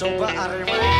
Coba Arema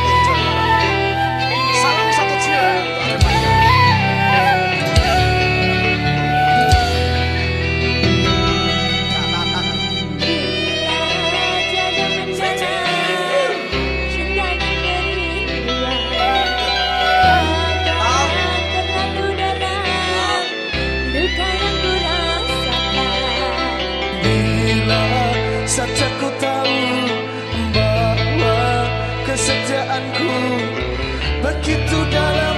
kesetiaanku. Begitu dalam